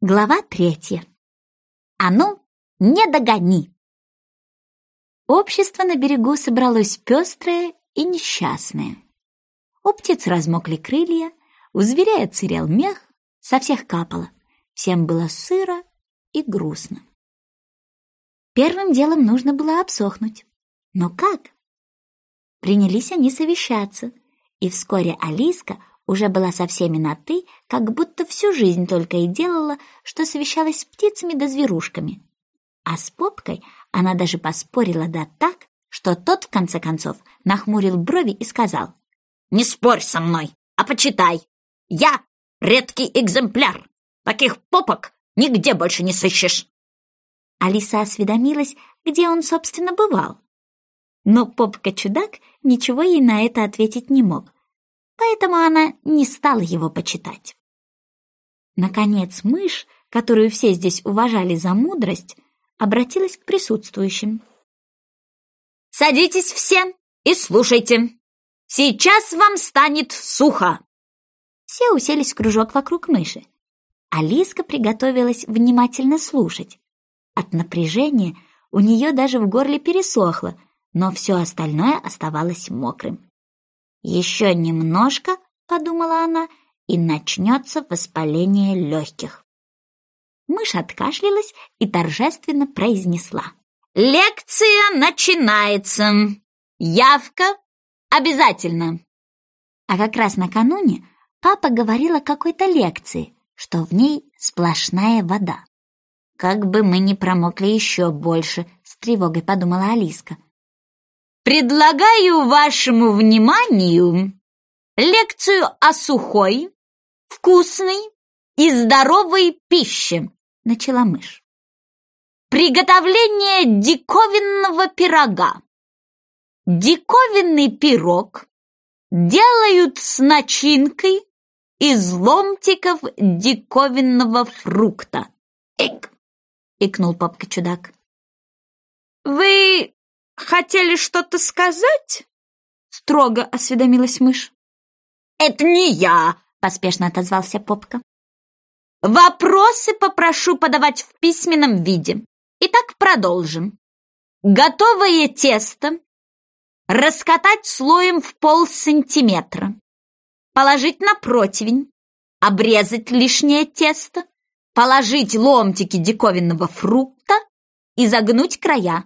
Глава третья. А ну, не догони! Общество на берегу собралось пестрое и несчастное. У птиц размокли крылья, у зверя отсырел мех, со всех капало. Всем было сыро и грустно. Первым делом нужно было обсохнуть. Но как? Принялись они совещаться, и вскоре Алиска уже была со всеми на «ты», как будто всю жизнь только и делала, что совещалась с птицами да зверушками. А с Попкой она даже поспорила да так, что тот, в конце концов, нахмурил брови и сказал, «Не спорь со мной, а почитай. Я редкий экземпляр. Таких попок нигде больше не сыщешь». Алиса осведомилась, где он, собственно, бывал. Но Попка-чудак ничего ей на это ответить не мог, поэтому она не стала его почитать. Наконец мышь, которую все здесь уважали за мудрость, обратилась к присутствующим. «Садитесь все и слушайте. Сейчас вам станет сухо!» Все уселись в кружок вокруг мыши. Алиска приготовилась внимательно слушать. От напряжения у нее даже в горле пересохло, но все остальное оставалось мокрым. «Еще немножко», — подумала она, — «и начнется воспаление легких». Мышь откашлялась и торжественно произнесла. «Лекция начинается! Явка обязательно!» А как раз накануне папа говорил о какой-то лекции, что в ней сплошная вода. «Как бы мы не промокли еще больше», — с тревогой подумала Алиска. Предлагаю вашему вниманию лекцию о сухой, вкусной и здоровой пище, начала мышь. Приготовление диковинного пирога. Диковинный пирог делают с начинкой из ломтиков диковинного фрукта. Эк! — икнул папка-чудак. «Вы хотели что-то сказать?» Строго осведомилась мышь. «Это не я!» — поспешно отозвался Попка. «Вопросы попрошу подавать в письменном виде. Итак, продолжим. Готовое тесто раскатать слоем в пол сантиметра, положить на противень, обрезать лишнее тесто, положить ломтики диковинного фрукта и загнуть края.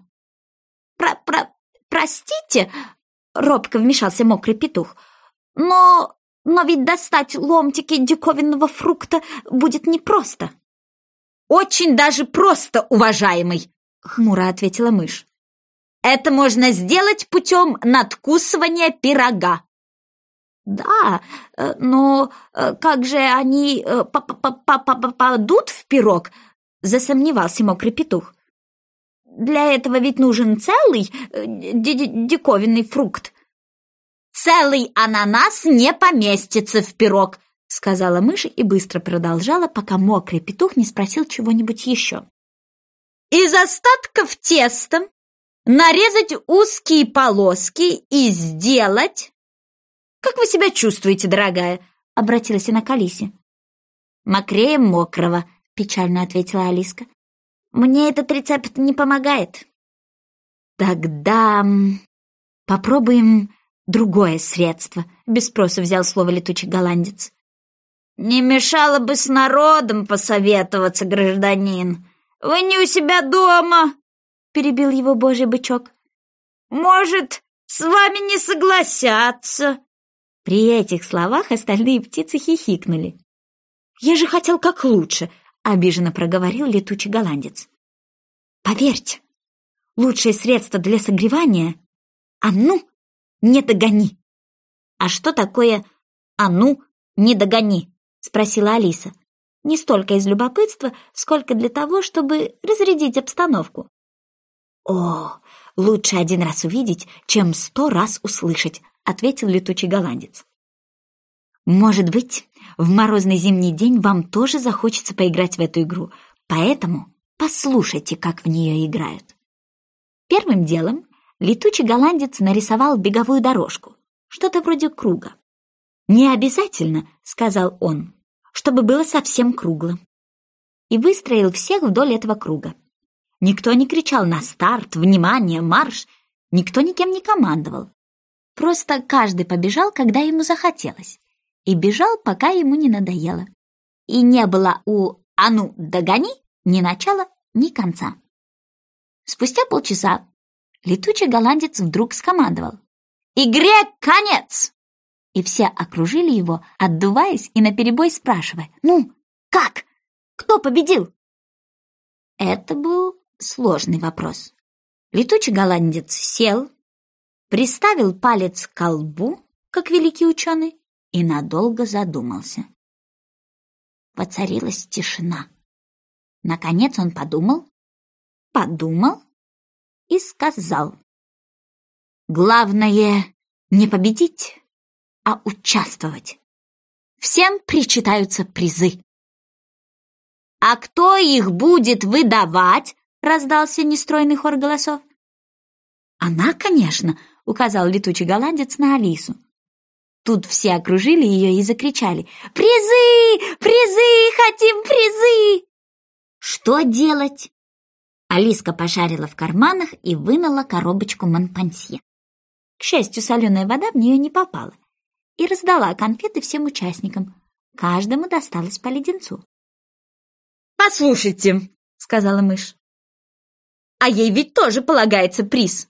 Про -про «Простите», — робко вмешался мокрый петух, «но... но ведь достать ломтики диковинного фрукта будет непросто». «Очень даже просто, уважаемый», — хмуро ответила мышь. «Это можно сделать путем надкусывания пирога». «Да, э, но э, как же они э, попадут в пирог?» — засомневался мокрый петух. Для этого ведь нужен целый э, диковинный фрукт. «Целый ананас не поместится в пирог», — сказала мышь и быстро продолжала, пока мокрый петух не спросил чего-нибудь еще. «Из остатков теста нарезать узкие полоски и сделать...» «Как вы себя чувствуете, дорогая?» — обратилась она к Алисе. «Мокрее мокрого», — печально ответила Алиска. Мне этот рецепт не помогает. Тогда попробуем другое средство. Без спроса взял слово летучий голландец. Не мешало бы с народом посоветоваться, гражданин. Вы не у себя дома, перебил его божий бычок. Может, с вами не согласятся. При этих словах остальные птицы хихикнули. «Я же хотел как лучше», — обиженно проговорил летучий голландец. «Поверьте, лучшее средство для согревания — «А ну, не догони!» «А что такое «А ну, не догони»?» — спросила Алиса. Не столько из любопытства, сколько для того, чтобы разрядить обстановку. «О, лучше один раз увидеть, чем сто раз услышать», — ответил летучий голландец. «Может быть, в морозный зимний день вам тоже захочется поиграть в эту игру, поэтому послушайте, как в нее играют». Первым делом летучий голландец нарисовал беговую дорожку, что-то вроде круга. «Не обязательно», — сказал он, — «чтобы было совсем кругло. и выстроил всех вдоль этого круга. Никто не кричал на старт, внимание, марш, никто никем не командовал. Просто каждый побежал, когда ему захотелось, и бежал, пока ему не надоело. И не было у «А ну, догони!» ни начала, ни конца. Спустя полчаса летучий голландец вдруг скомандовал «Игре конец!» И все окружили его, отдуваясь и наперебой спрашивая «Ну, как? Кто победил?» Это был сложный вопрос. Летучий голландец сел, приставил палец к колбу, как великий ученый, и надолго задумался. Воцарилась тишина. Наконец он подумал, подумал и сказал. Главное не победить, а участвовать. Всем причитаются призы. «А кто их будет выдавать?» — раздался нестройный хор голосов. «Она, конечно», — указал летучий голландец на Алису. Тут все окружили ее и закричали «Призы! Призы! Хотим призы!» «Что делать?» Алиска пошарила в карманах и вынула коробочку Монпансье. К счастью, соленая вода в нее не попала и раздала конфеты всем участникам. Каждому досталось по леденцу. «Послушайте», — сказала мышь, «а ей ведь тоже полагается приз».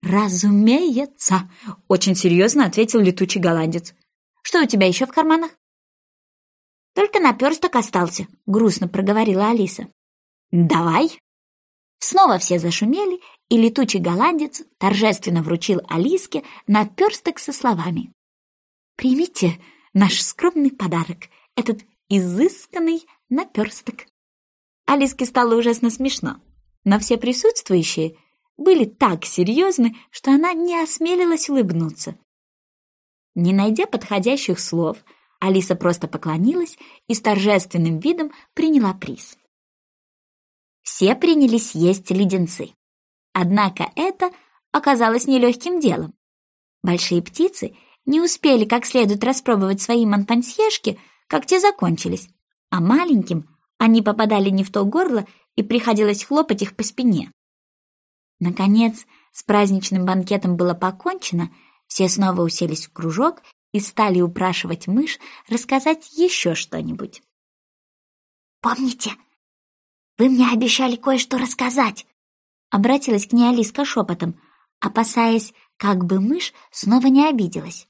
«Разумеется», — очень серьезно ответил летучий голландец. «Что у тебя еще в карманах?» «Только наперсток остался», — грустно проговорила Алиса. «Давай». Снова все зашумели, и летучий голландец торжественно вручил Алиске наперсток со словами. «Примите наш скромный подарок, этот изысканный наперсток». Алиске стало ужасно смешно, но все присутствующие были так серьезны, что она не осмелилась улыбнуться. Не найдя подходящих слов, Алиса просто поклонилась и с торжественным видом приняла приз. Все принялись есть леденцы. Однако это оказалось нелегким делом. Большие птицы не успели как следует распробовать свои монпансьешки, как те закончились, а маленьким они попадали не в то горло и приходилось хлопать их по спине. Наконец, с праздничным банкетом было покончено, все снова уселись в кружок и стали упрашивать мышь рассказать еще что-нибудь. «Помните, вы мне обещали кое-что рассказать?» Обратилась к ней Алиска шепотом, опасаясь, как бы мышь снова не обиделась.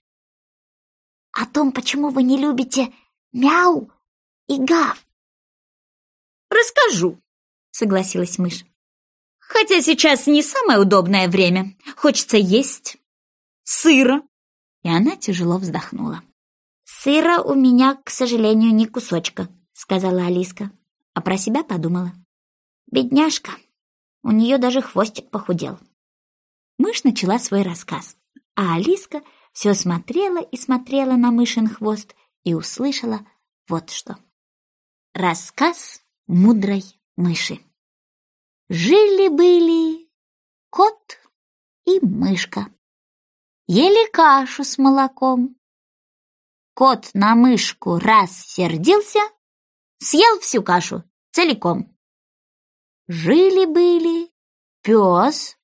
«О том, почему вы не любите мяу и гав». «Расскажу», — согласилась мышь. Хотя сейчас не самое удобное время. Хочется есть. Сыра. И она тяжело вздохнула. «Сыра у меня, к сожалению, не кусочка», — сказала Алиска, а про себя подумала. «Бедняжка, у нее даже хвостик похудел». Мышь начала свой рассказ, а Алиска все смотрела и смотрела на мышин хвост и услышала вот что. Рассказ мудрой мыши. Жили-были кот и мышка. Ели кашу с молоком. Кот на мышку раз сердился, съел всю кашу целиком. Жили-были пес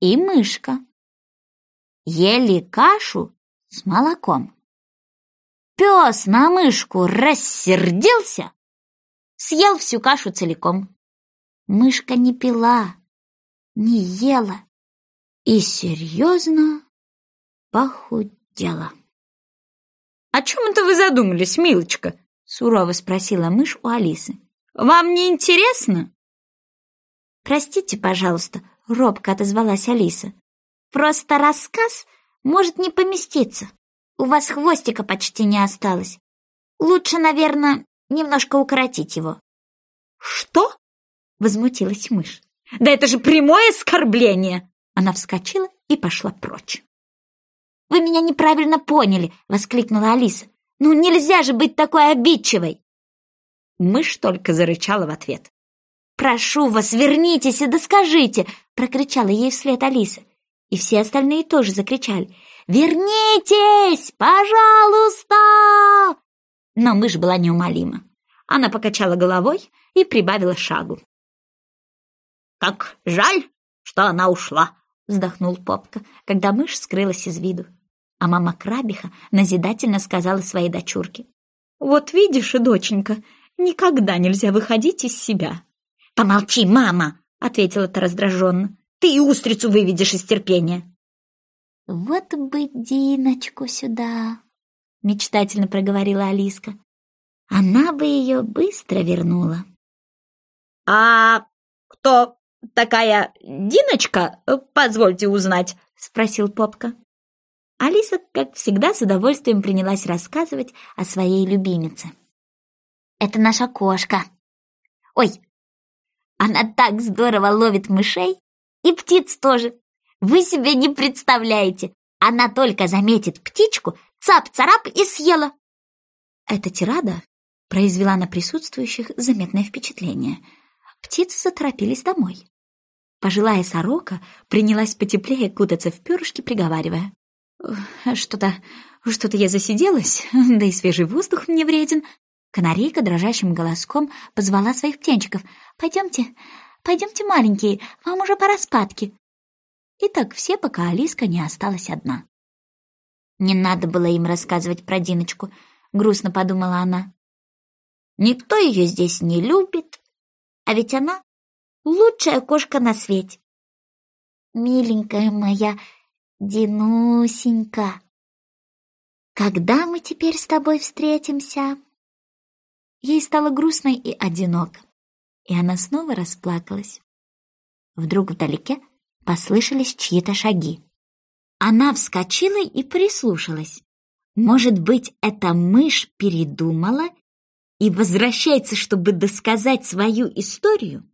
и мышка. Ели кашу с молоком. Пес на мышку рассердился, съел всю кашу целиком. Мышка не пила, не ела и серьезно похудела. «О чем это вы задумались, милочка?» — сурово спросила мышь у Алисы. «Вам не интересно?» «Простите, пожалуйста», — робко отозвалась Алиса. «Просто рассказ может не поместиться. У вас хвостика почти не осталось. Лучше, наверное, немножко укоротить его». «Что?» возмутилась мышь. «Да это же прямое оскорбление!» Она вскочила и пошла прочь. «Вы меня неправильно поняли!» — воскликнула Алиса. «Ну нельзя же быть такой обидчивой!» Мышь только зарычала в ответ. «Прошу вас, вернитесь и доскажите!» — прокричала ей вслед Алиса. И все остальные тоже закричали. «Вернитесь! Пожалуйста!» Но мышь была неумолима. Она покачала головой и прибавила шагу. «Как жаль, что она ушла!» — вздохнул Попка, когда мышь скрылась из виду. А мама Крабиха назидательно сказала своей дочурке. «Вот видишь, доченька, никогда нельзя выходить из себя». «Помолчи, мама!» — ответила та раздраженно. «Ты и устрицу выведешь из терпения». «Вот бы Диночку сюда!» — мечтательно проговорила Алиска. «Она бы ее быстро вернула». «А кто такая Диночка, позвольте узнать?» — спросил Попка. Алиса, как всегда, с удовольствием принялась рассказывать о своей любимице. «Это наша кошка. Ой, она так здорово ловит мышей и птиц тоже. Вы себе не представляете. Она только заметит птичку, цап-царап и съела». Эта тирада произвела на присутствующих заметное впечатление. Птицы заторопились домой. Пожилая сорока принялась потеплее кутаться в перышки, приговаривая. Что-то... что-то я засиделась, да и свежий воздух мне вреден. Канарейка дрожащим голоском позвала своих птенчиков. «Пойдемте, пойдемте, маленькие, вам уже пора спадки». И так все, пока Алиска не осталась одна. Не надо было им рассказывать про Диночку, грустно подумала она. Никто ее здесь не любит, а ведь она лучшая кошка на свете. Миленькая моя, Динусенька, когда мы теперь с тобой встретимся?» Ей стало грустно и одиноко, и она снова расплакалась. Вдруг вдалеке послышались чьи-то шаги. Она вскочила и прислушалась. Может быть, эта мышь передумала и возвращается, чтобы досказать свою историю?